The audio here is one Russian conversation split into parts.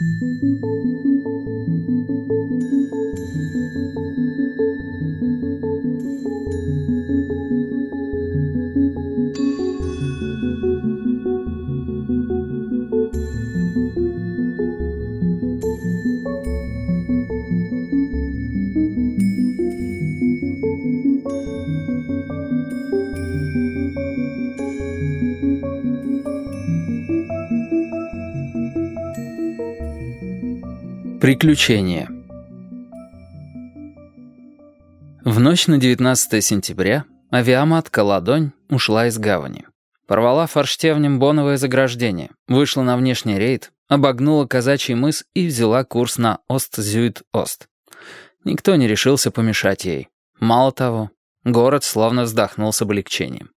Música Приключения. В ночь на 19 сентября авиаматка «Ладонь» ушла из гавани. Порвала форштевнем боновое заграждение, вышла на внешний рейд, обогнула казачий мыс и взяла курс на Ост-Зюд-Ост. Никто не решился помешать ей. Мало того, город словно вздохнул с облегчением.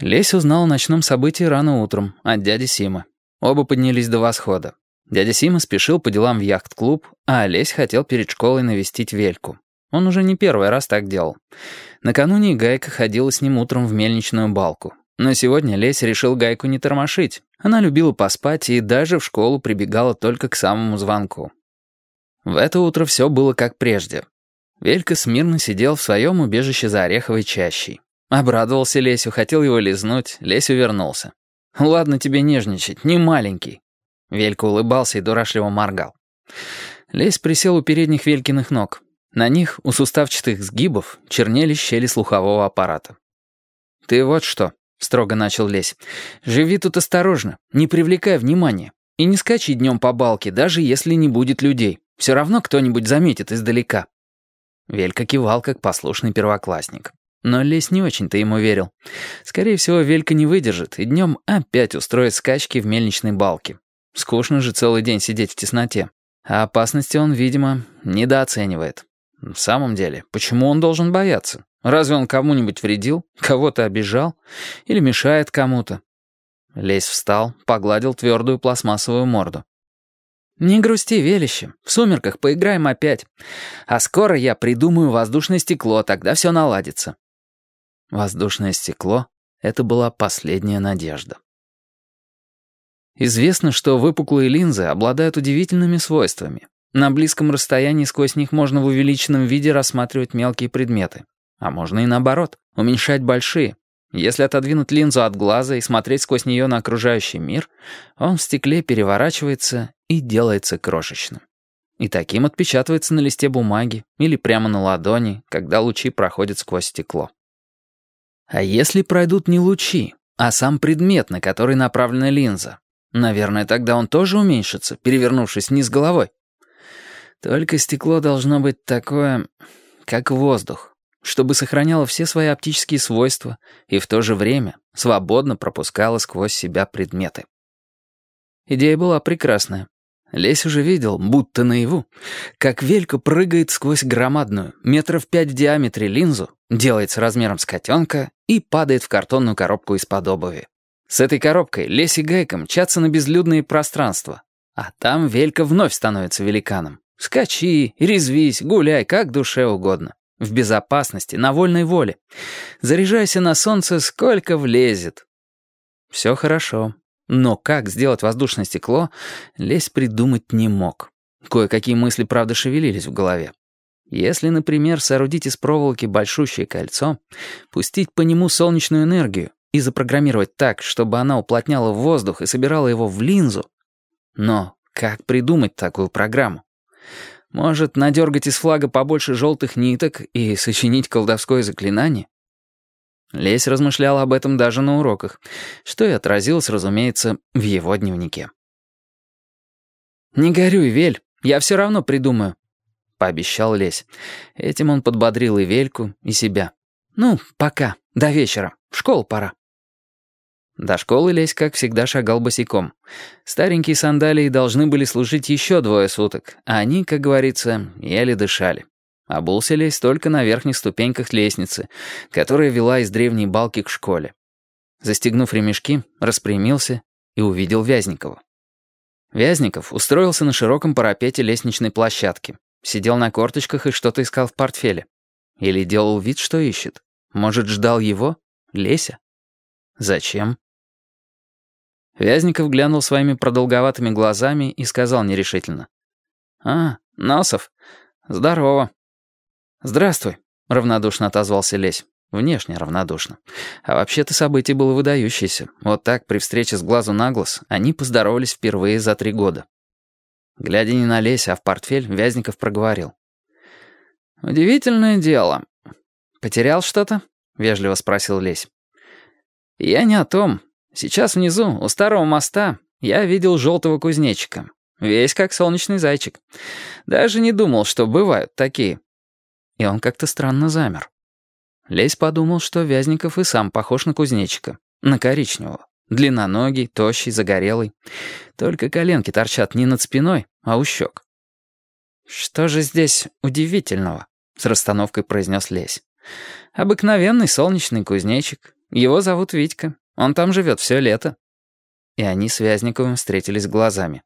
Лесь узнал о ночном событии рано утром от дяди Симы. Оба поднялись до восхода. Дядя Сима спешил по делам в яхт-клуб, а Олесь хотел перед школой навестить Вельку. Он уже не первый раз так делал. Накануне Гайка ходила с ним утром в мельничную балку. Но сегодня Лесь решил Гайку не тормошить. Она любила поспать и даже в школу прибегала только к самому звонку. В это утро все было как прежде. Велька смирно сидел в своем убежище за ореховой чащей. Обрадовался Лесю, хотел его лизнуть, Лесь увернулся. «Ладно тебе нежничать, не маленький. Велька улыбался и дурашливо моргал. Лесь присел у передних Велькиных ног. На них, у суставчатых сгибов, чернели щели слухового аппарата. «Ты вот что», — строго начал Лесь, — «живи тут осторожно, не привлекай внимания. И не скачи днем по балке, даже если не будет людей. Все равно кто-нибудь заметит издалека». Велька кивал, как послушный первоклассник. Но Лесь не очень-то ему верил. Скорее всего, Велька не выдержит и днем опять устроит скачки в мельничной балке. Скучно же целый день сидеть в тесноте. А опасности он, видимо, недооценивает. В самом деле, почему он должен бояться? Разве он кому-нибудь вредил, кого-то обижал или мешает кому-то? Лесь встал, погладил твердую пластмассовую морду. «Не грусти, велище. В сумерках поиграем опять. А скоро я придумаю воздушное стекло, тогда все наладится». Воздушное стекло — это была последняя надежда. Известно, что выпуклые линзы обладают удивительными свойствами. На близком расстоянии сквозь них можно в увеличенном виде рассматривать мелкие предметы. А можно и наоборот, уменьшать большие. Если отодвинуть линзу от глаза и смотреть сквозь нее на окружающий мир, он в стекле переворачивается и делается крошечным. И таким отпечатывается на листе бумаги или прямо на ладони, когда лучи проходят сквозь стекло. А если пройдут не лучи, а сам предмет, на который направлена линза, Наверное, тогда он тоже уменьшится, перевернувшись вниз головой. Только стекло должно быть такое, как воздух, чтобы сохраняло все свои оптические свойства и в то же время свободно пропускало сквозь себя предметы. Идея была прекрасная. Лесь уже видел, будто наяву, как Велька прыгает сквозь громадную, метров пять в диаметре линзу, делается размером с котенка и падает в картонную коробку из-под обуви. С этой коробкой Лесь и Гайка мчатся на безлюдные пространства. А там Велька вновь становится великаном. Скачи, резвись, гуляй, как душе угодно. В безопасности, на вольной воле. Заряжайся на солнце, сколько влезет. Все хорошо. Но как сделать воздушное стекло, Лесь придумать не мог. Кое-какие мысли, правда, шевелились в голове. Если, например, соорудить из проволоки большущее кольцо, пустить по нему солнечную энергию, и запрограммировать так, чтобы она уплотняла воздух и собирала его в линзу. Но как придумать такую программу? Может, надергать из флага побольше желтых ниток и сочинить колдовское заклинание? Лесь размышлял об этом даже на уроках, что и отразилось, разумеется, в его дневнике. «Не горюй, Вель, я все равно придумаю», — пообещал Лесь. Этим он подбодрил и Вельку, и себя. «Ну, пока, до вечера, в школу пора». До школы Лесь, как всегда, шагал босиком. Старенькие сандалии должны были служить еще двое суток, а они, как говорится, еле дышали. Обулся Лесь только на верхних ступеньках лестницы, которая вела из древней балки к школе. Застегнув ремешки, распрямился и увидел Вязникова. Вязников устроился на широком парапете лестничной площадки, сидел на корточках и что-то искал в портфеле. Или делал вид, что ищет. Может, ждал его? Леся? Зачем? Вязников глянул своими продолговатыми глазами и сказал нерешительно. «А, Носов. Здорово». «Здравствуй», — равнодушно отозвался Лесь. Внешне равнодушно. А вообще-то событие было выдающееся. Вот так, при встрече с глазу на глаз, они поздоровались впервые за три года. Глядя не на Лесь, а в портфель, Вязников проговорил. «Удивительное дело. Потерял что-то?» — вежливо спросил Лесь. «Я не о том. Сейчас внизу, у старого моста, я видел желтого кузнечика. Весь как солнечный зайчик. Даже не думал, что бывают такие». И он как-то странно замер. Лесь подумал, что Вязников и сам похож на кузнечика, на коричневого. Длинноногий, тощий, загорелый. Только коленки торчат не над спиной, а у щек. «Что же здесь удивительного?» — с расстановкой произнес Лесь. «Обыкновенный солнечный кузнечик. Его зовут Витька. Он там живет все лето». И они с Вязниковым встретились глазами.